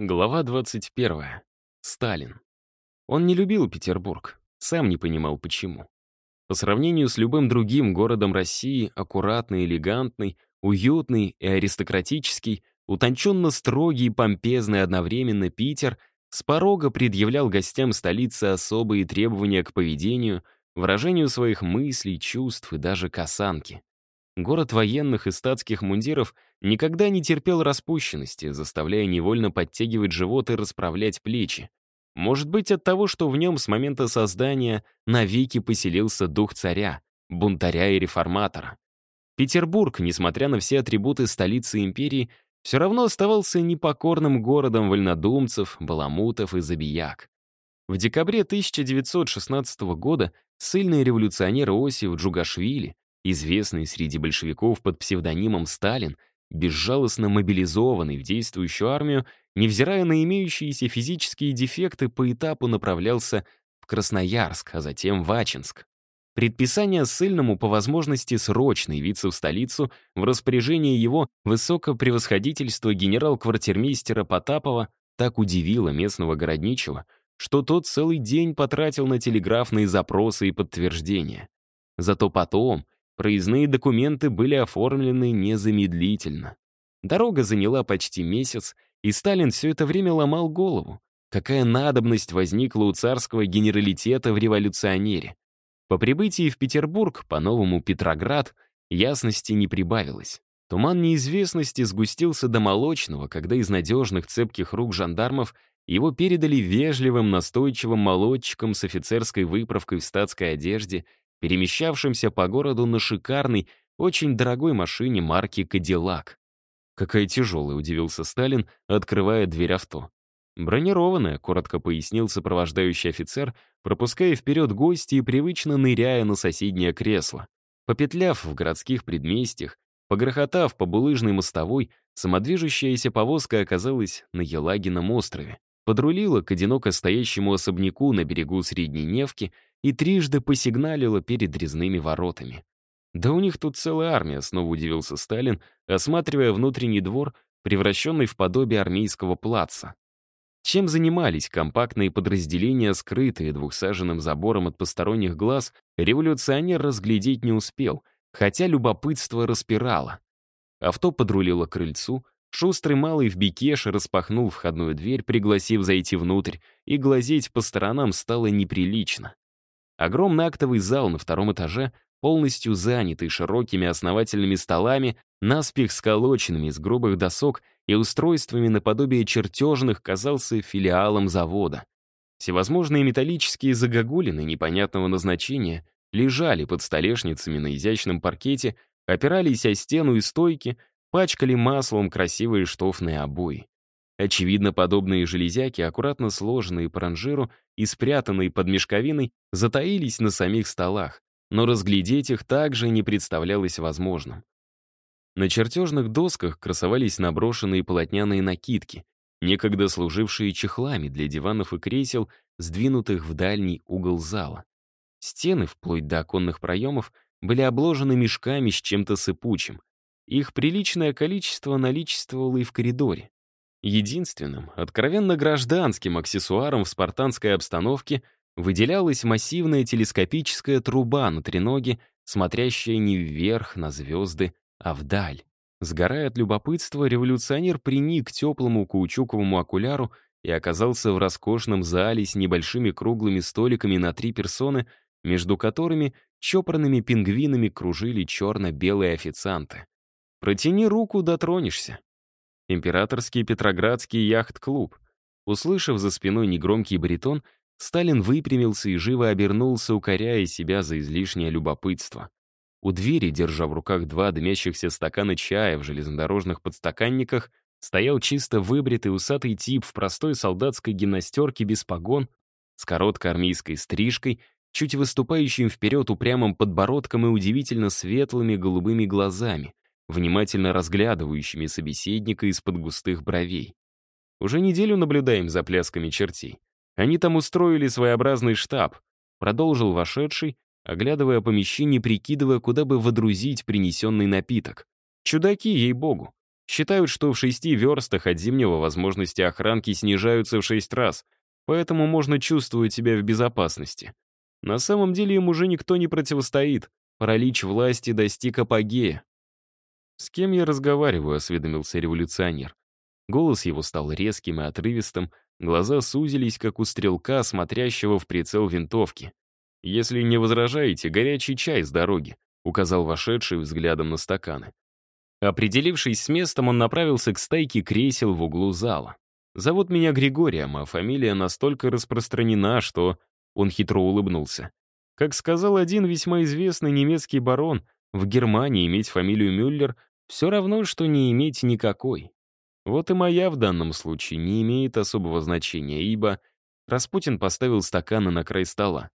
Глава 21. Сталин. Он не любил Петербург, сам не понимал почему. По сравнению с любым другим городом России, аккуратный, элегантный, уютный и аристократический, утонченно строгий и помпезный одновременно Питер с порога предъявлял гостям столицы особые требования к поведению, выражению своих мыслей, чувств и даже касанки. Город военных и статских мундиров никогда не терпел распущенности, заставляя невольно подтягивать живот и расправлять плечи. Может быть, от того, что в нем с момента создания навеки поселился дух царя, бунтаря и реформатора. Петербург, несмотря на все атрибуты столицы империи, все равно оставался непокорным городом вольнодумцев, баламутов и забияк. В декабре 1916 года сильный революционер Иосиф Джугашвили известный среди большевиков под псевдонимом Сталин, безжалостно мобилизованный в действующую армию, невзирая на имеющиеся физические дефекты, по этапу направлялся в Красноярск, а затем в Ачинск. Предписание ссыльному по возможности срочно явиться в столицу в распоряжении его высокопревосходительства генерал-квартирмейстера Потапова так удивило местного городничего, что тот целый день потратил на телеграфные запросы и подтверждения. Зато потом, Проездные документы были оформлены незамедлительно. Дорога заняла почти месяц, и Сталин все это время ломал голову. Какая надобность возникла у царского генералитета в революционере? По прибытии в Петербург, по-новому Петроград, ясности не прибавилось. Туман неизвестности сгустился до молочного, когда из надежных цепких рук жандармов его передали вежливым, настойчивым молодчикам с офицерской выправкой в статской одежде перемещавшимся по городу на шикарной, очень дорогой машине марки «Кадиллак». «Какая тяжелая», — удивился Сталин, открывая дверь авто. «Бронированная», — коротко пояснил сопровождающий офицер, пропуская вперед гости и привычно ныряя на соседнее кресло. Попетляв в городских предместьях, погрохотав по булыжной мостовой, самодвижущаяся повозка оказалась на Елагином острове. Подрулила к одиноко стоящему особняку на берегу Средней Невки и трижды посигналила перед резными воротами. «Да у них тут целая армия», — снова удивился Сталин, осматривая внутренний двор, превращенный в подобие армейского плаца. Чем занимались компактные подразделения, скрытые двухсаженным забором от посторонних глаз, революционер разглядеть не успел, хотя любопытство распирало. Авто подрулило к крыльцу, шустрый малый в бикеше распахнул входную дверь, пригласив зайти внутрь, и глазеть по сторонам стало неприлично. Огромный актовый зал на втором этаже, полностью занятый широкими основательными столами, наспех сколоченными из грубых досок и устройствами наподобие чертежных, казался филиалом завода. Всевозможные металлические загогулины непонятного назначения лежали под столешницами на изящном паркете, опирались о стену и стойки, пачкали маслом красивые штофные обои. Очевидно, подобные железяки, аккуратно сложенные по ранжиру и спрятанные под мешковиной, затаились на самих столах, но разглядеть их также не представлялось возможным. На чертежных досках красовались наброшенные полотняные накидки, некогда служившие чехлами для диванов и кресел, сдвинутых в дальний угол зала. Стены, вплоть до оконных проемов, были обложены мешками с чем-то сыпучим. Их приличное количество наличествовало и в коридоре. Единственным, откровенно гражданским аксессуаром в спартанской обстановке выделялась массивная телескопическая труба на треноге, смотрящая не вверх на звезды, а вдаль. Сгорая от любопытства, революционер приник к теплому каучуковому окуляру и оказался в роскошном зале с небольшими круглыми столиками на три персоны, между которыми чопорными пингвинами кружили черно-белые официанты. Протяни руку, дотронешься. Императорский Петроградский яхт-клуб. Услышав за спиной негромкий баритон, Сталин выпрямился и живо обернулся, укоряя себя за излишнее любопытство. У двери, держа в руках два дымящихся стакана чая в железнодорожных подстаканниках, стоял чисто выбритый усатый тип в простой солдатской гимнастерке без погон, с короткой армейской стрижкой, чуть выступающим вперед упрямым подбородком и удивительно светлыми голубыми глазами внимательно разглядывающими собеседника из-под густых бровей. Уже неделю наблюдаем за плясками чертей. Они там устроили своеобразный штаб, продолжил вошедший, оглядывая помещение, прикидывая, куда бы водрузить принесенный напиток. Чудаки, ей-богу. Считают, что в шести верстах от Зимнего возможности охранки снижаются в шесть раз, поэтому можно чувствовать себя в безопасности. На самом деле им уже никто не противостоит. Паралич власти достиг апогея. «С кем я разговариваю?» — осведомился революционер. Голос его стал резким и отрывистым, глаза сузились, как у стрелка, смотрящего в прицел винтовки. «Если не возражаете, горячий чай с дороги», — указал вошедший взглядом на стаканы. Определившись с местом, он направился к стайке кресел в углу зала. «Зовут меня Григорием, а фамилия настолько распространена, что...» Он хитро улыбнулся. Как сказал один весьма известный немецкий барон, в Германии иметь фамилию Мюллер все равно, что не иметь никакой. Вот и моя в данном случае не имеет особого значения, ибо Распутин поставил стаканы на край стола.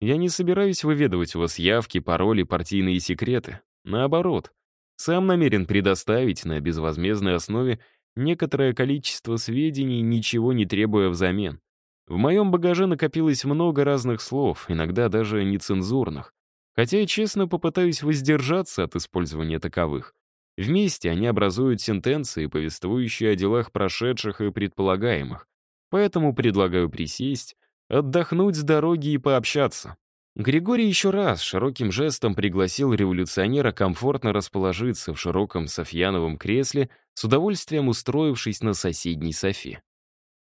Я не собираюсь выведывать у вас явки, пароли, партийные секреты. Наоборот, сам намерен предоставить на безвозмездной основе некоторое количество сведений, ничего не требуя взамен. В моем багаже накопилось много разных слов, иногда даже нецензурных. Хотя я честно попытаюсь воздержаться от использования таковых. Вместе они образуют сентенции, повествующие о делах прошедших и предполагаемых. Поэтому предлагаю присесть, отдохнуть с дороги и пообщаться. Григорий еще раз широким жестом пригласил революционера комфортно расположиться в широком софьяновом кресле, с удовольствием устроившись на соседней софе.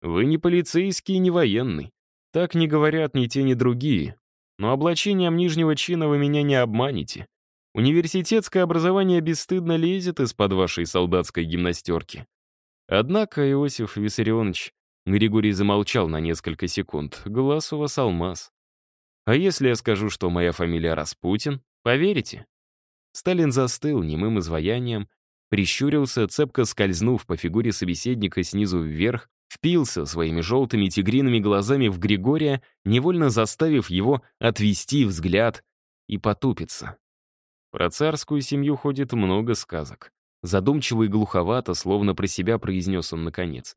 Вы не полицейский и не военный. Так не говорят ни те, ни другие. Но облачением нижнего чина вы меня не обманете. Университетское образование бесстыдно лезет из-под вашей солдатской гимнастерки. Однако, Иосиф Виссарионович, Григорий замолчал на несколько секунд, глаз у вас алмаз. А если я скажу, что моя фамилия Распутин, поверите? Сталин застыл немым изваянием, прищурился, цепко скользнув по фигуре собеседника снизу вверх, впился своими желтыми тигриными глазами в Григория, невольно заставив его отвести взгляд и потупиться. Про царскую семью ходит много сказок. Задумчиво и глуховато, словно про себя произнес он наконец.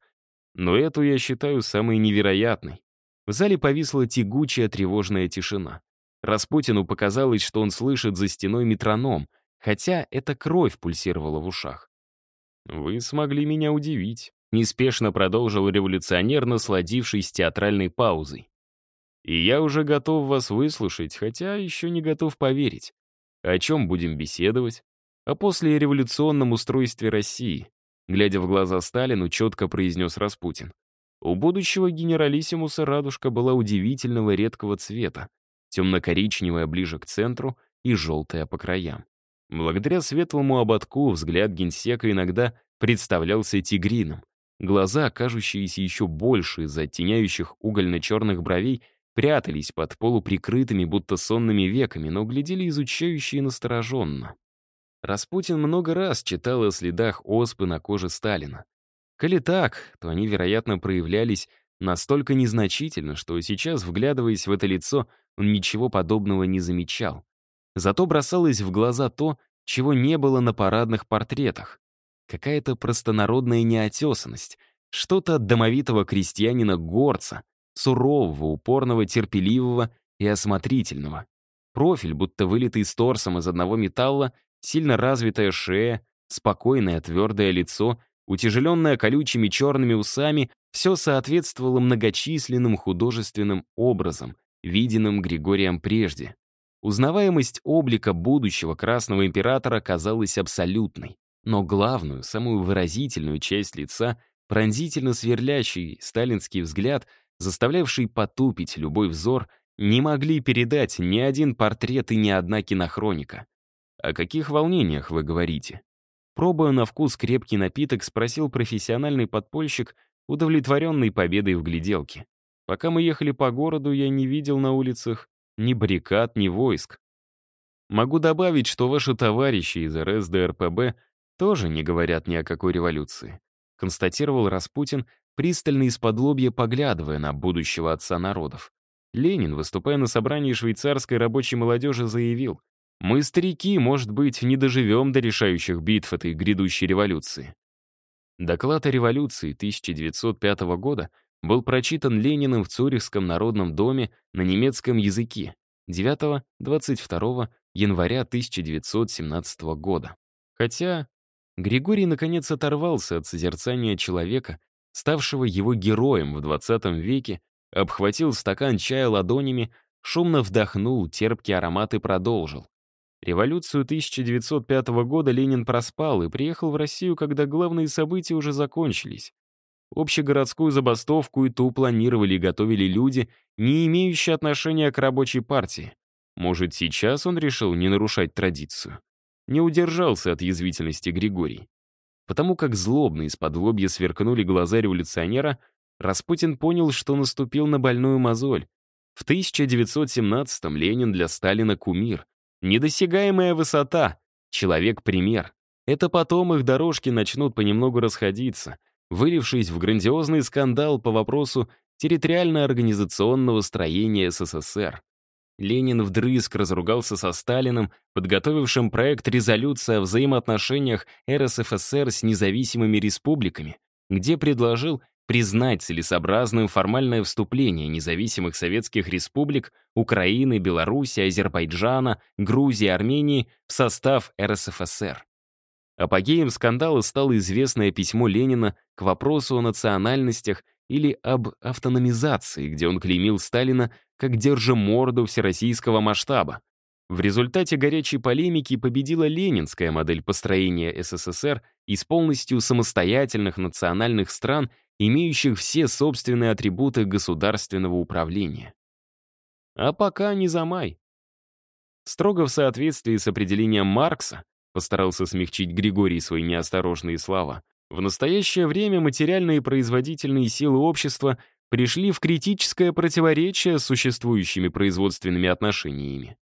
Но эту я считаю самой невероятной. В зале повисла тягучая тревожная тишина. Распутину показалось, что он слышит за стеной метроном, хотя эта кровь пульсировала в ушах. «Вы смогли меня удивить», Неспешно продолжил революционер, насладившись театральной паузой. «И я уже готов вас выслушать, хотя еще не готов поверить. О чем будем беседовать? О послереволюционном устройстве России», глядя в глаза Сталину, четко произнес Распутин. У будущего генералиссимуса радужка была удивительного редкого цвета, темно-коричневая ближе к центру и желтая по краям. Благодаря светлому ободку взгляд генсека иногда представлялся тигриным, Глаза, кажущиеся еще больше из-за оттеняющих угольно-черных бровей, прятались под полуприкрытыми, будто сонными веками, но глядели изучающе и настороженно. Распутин много раз читал о следах оспы на коже Сталина. Коли так, то они, вероятно, проявлялись настолько незначительно, что сейчас, вглядываясь в это лицо, он ничего подобного не замечал. Зато бросалось в глаза то, чего не было на парадных портретах. Какая-то простонародная неотесанность, что-то от домовитого крестьянина-горца, сурового, упорного, терпеливого и осмотрительного. Профиль, будто вылитый с торсом из одного металла, сильно развитая шея, спокойное твердое лицо, утяжеленное колючими черными усами, все соответствовало многочисленным художественным образом, виденным Григорием прежде. Узнаваемость облика будущего Красного Императора казалась абсолютной. Но главную, самую выразительную часть лица, пронзительно сверлящий сталинский взгляд, заставлявший потупить любой взор, не могли передать ни один портрет и ни одна кинохроника. «О каких волнениях вы говорите?» Пробуя на вкус крепкий напиток, спросил профессиональный подпольщик, удовлетворенный победой в гляделке. Пока мы ехали по городу, я не видел на улицах ни баррикад, ни войск. Могу добавить, что ваши товарищи из РСДРПБ тоже не говорят ни о какой революции», констатировал Распутин, пристально из-под лобья поглядывая на будущего отца народов. Ленин, выступая на собрании швейцарской рабочей молодежи, заявил, «Мы, старики, может быть, не доживем до решающих битв этой грядущей революции». Доклад о революции 1905 года был прочитан Лениным в Цюрихском народном доме на немецком языке 9-22 января 1917 года. Хотя Григорий наконец оторвался от созерцания человека, ставшего его героем в 20 веке, обхватил стакан чая ладонями, шумно вдохнул терпкий аромат и продолжил. Революцию 1905 года Ленин проспал и приехал в Россию, когда главные события уже закончились. Общегородскую забастовку и ту планировали и готовили люди, не имеющие отношения к рабочей партии. Может, сейчас он решил не нарушать традицию? Не удержался от язвительности Григорий. Потому как злобно из-под лобья сверкнули глаза революционера, Распутин понял, что наступил на больную мозоль. В 1917-м Ленин для Сталина кумир. Недосягаемая высота. Человек-пример. Это потом их дорожки начнут понемногу расходиться, вылившись в грандиозный скандал по вопросу территориально-организационного строения СССР. Ленин вдрызг разругался со Сталиным, подготовившим проект резолюции о взаимоотношениях РСФСР с независимыми республиками, где предложил признать целесообразным формальное вступление независимых советских республик Украины, Беларуси, Азербайджана, Грузии, Армении в состав РСФСР. Апогеем скандала стало известное письмо Ленина к вопросу о национальностях или об автономизации, где он клеймил Сталина как держиморду всероссийского масштаба. В результате горячей полемики победила ленинская модель построения СССР из полностью самостоятельных национальных стран, имеющих все собственные атрибуты государственного управления. А пока не за май. Строго в соответствии с определением Маркса, постарался смягчить Григорий свои неосторожные слова, в настоящее время материальные производительные силы общества пришли в критическое противоречие с существующими производственными отношениями.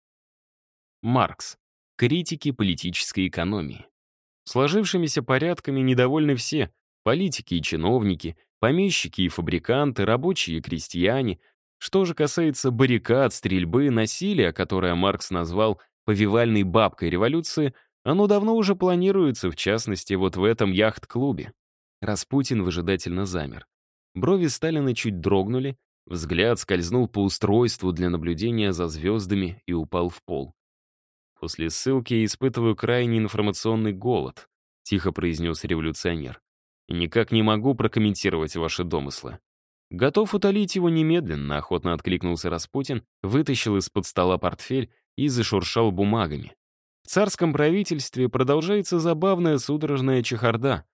Маркс. Критики политической экономии. Сложившимися порядками недовольны все — политики и чиновники, помещики и фабриканты, рабочие и крестьяне. Что же касается баррикад, стрельбы, насилия, которое Маркс назвал повивальной бабкой революции, оно давно уже планируется, в частности, вот в этом яхт-клубе. Распутин выжидательно замер. Брови Сталина чуть дрогнули, взгляд скользнул по устройству для наблюдения за звездами и упал в пол. «После ссылки испытываю крайний информационный голод», — тихо произнес революционер. «И никак не могу прокомментировать ваши домыслы». «Готов утолить его немедленно», — охотно откликнулся Распутин, вытащил из-под стола портфель и зашуршал бумагами. В царском правительстве продолжается забавная судорожная чехарда.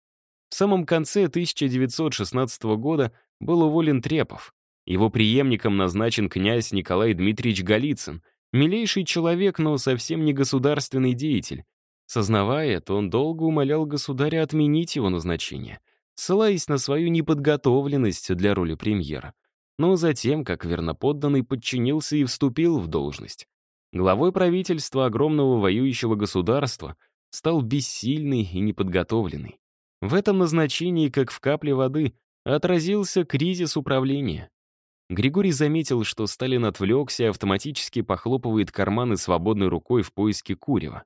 В самом конце 1916 года был уволен Трепов. Его преемником назначен князь Николай Дмитриевич Голицын, милейший человек, но совсем не государственный деятель. Сознавая это, он долго умолял государя отменить его назначение, ссылаясь на свою неподготовленность для роли премьера. Но затем, как верноподданный, подчинился и вступил в должность. Главой правительства огромного воюющего государства стал бессильный и неподготовленный. В этом назначении, как в капле воды, отразился кризис управления. Григорий заметил, что Сталин отвлекся и автоматически похлопывает карманы свободной рукой в поиске курева.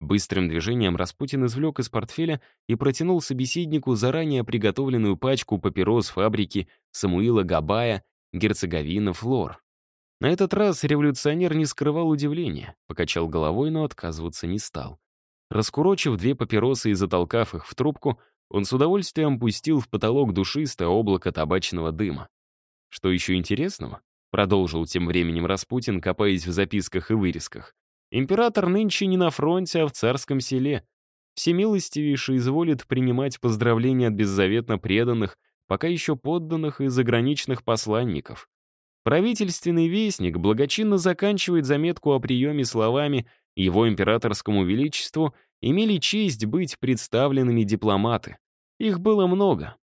Быстрым движением Распутин извлек из портфеля и протянул собеседнику заранее приготовленную пачку папирос фабрики Самуила Габая «Герцеговина Флор». На этот раз революционер не скрывал удивления, покачал головой, но отказываться не стал. Раскурочив две папиросы и затолкав их в трубку, он с удовольствием пустил в потолок душистое облако табачного дыма. Что еще интересного? Продолжил тем временем Распутин, копаясь в записках и вырезках. Император нынче не на фронте, а в царском селе. Всемилостивейший изволит принимать поздравления от беззаветно преданных, пока еще подданных и заграничных посланников. Правительственный вестник благочинно заканчивает заметку о приеме словами его императорскому величеству имели честь быть представленными дипломаты. Их было много.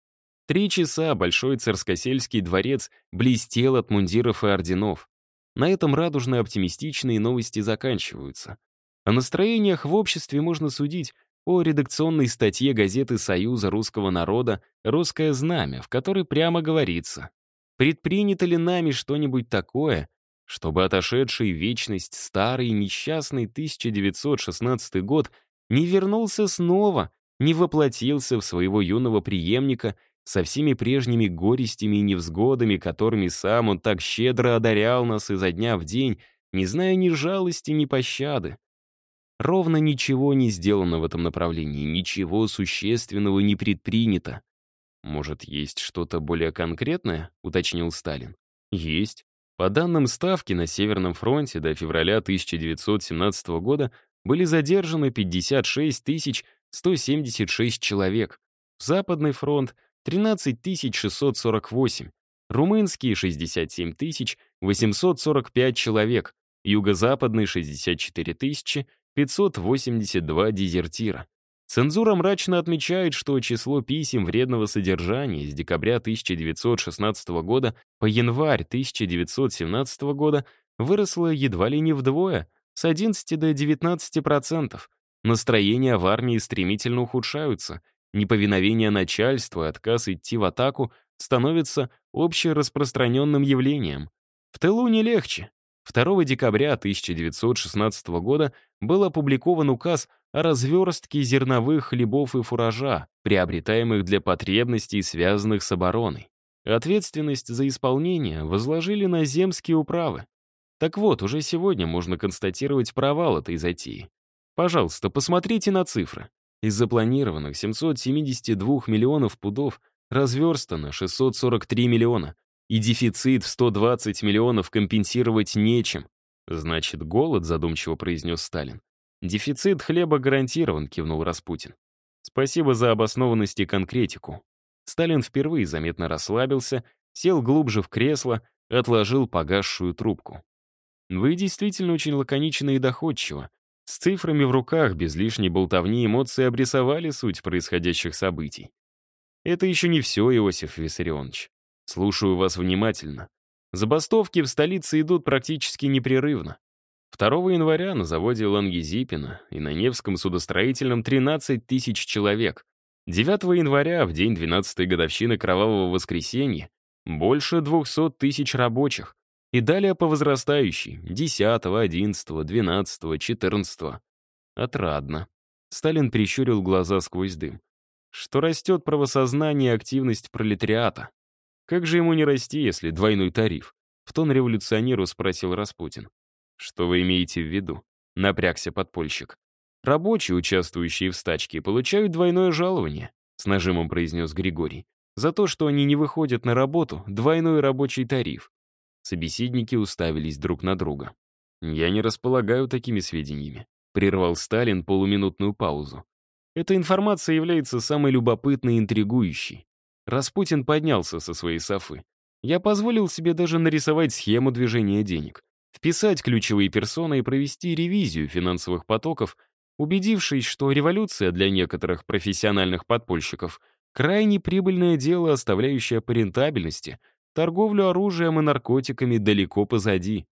Три часа Большой Царскосельский дворец блестел от мундиров и орденов. На этом радужно-оптимистичные новости заканчиваются. О настроениях в обществе можно судить по редакционной статье газеты «Союза русского народа» «Русское знамя», в которой прямо говорится, предпринято ли нами что-нибудь такое, чтобы отошедший в вечность старый несчастный 1916 год не вернулся снова, не воплотился в своего юного преемника со всеми прежними горестями и невзгодами, которыми сам он так щедро одарял нас изо дня в день, не зная ни жалости, ни пощады. ровно ничего не сделано в этом направлении, ничего существенного не предпринято. «Может, есть что-то более конкретное?» — уточнил Сталин. «Есть. По данным Ставки, на Северном фронте до февраля 1917 года были задержаны 56 176 человек. Западный фронт — 13 648, румынский — 67 845 человек, юго-западный — 64 582 дезертира. Цензура мрачно отмечает, что число писем вредного содержания с декабря 1916 года по январь 1917 года выросло едва ли не вдвое, с 11 до 19%. Настроения в армии стремительно ухудшаются, неповиновение начальства и отказ идти в атаку становится общераспространенным явлением. В тылу не легче. 2 декабря 1916 года был опубликован указ о разверстке зерновых хлебов и фуража, приобретаемых для потребностей, связанных с обороной. Ответственность за исполнение возложили на земские управы. Так вот, уже сегодня можно констатировать провал этой затеи. Пожалуйста, посмотрите на цифры. Из запланированных 772 миллионов пудов разверстано 643 миллиона, и дефицит в 120 миллионов компенсировать нечем. Значит, голод, задумчиво произнес Сталин. Дефицит хлеба гарантирован, кивнул Распутин. Спасибо за обоснованность и конкретику. Сталин впервые заметно расслабился, сел глубже в кресло, отложил погасшую трубку. Вы действительно очень лаконично и доходчиво. С цифрами в руках, без лишней болтовни, эмоции обрисовали суть происходящих событий. Это еще не все, Иосиф Виссарионович. Слушаю вас внимательно. Забастовки в столице идут практически непрерывно. 2 января на заводе Лангизипина и на Невском судостроительном 13 тысяч человек. 9 января, в день 12-й годовщины Кровавого воскресенья, больше 200 тысяч рабочих. И далее по возрастающей, 10, 11, 12, 14. Отрадно. Сталин прищурил глаза сквозь дым. Что растет правосознание и активность пролетариата. Как же ему не расти, если двойной тариф? В тон революционеру спросил Распутин. Что вы имеете в виду? Напрягся подпольщик. Рабочие, участвующие в стачке, получают двойное жалование, с нажимом произнес Григорий. За то, что они не выходят на работу, двойной рабочий тариф. Собеседники уставились друг на друга. «Я не располагаю такими сведениями», — прервал Сталин полуминутную паузу. «Эта информация является самой любопытной и интригующей. Распутин поднялся со своей софы. Я позволил себе даже нарисовать схему движения денег, вписать ключевые персоны и провести ревизию финансовых потоков, убедившись, что революция для некоторых профессиональных подпольщиков — крайне прибыльное дело, оставляющее по рентабельности торговлю оружием и наркотиками далеко позади.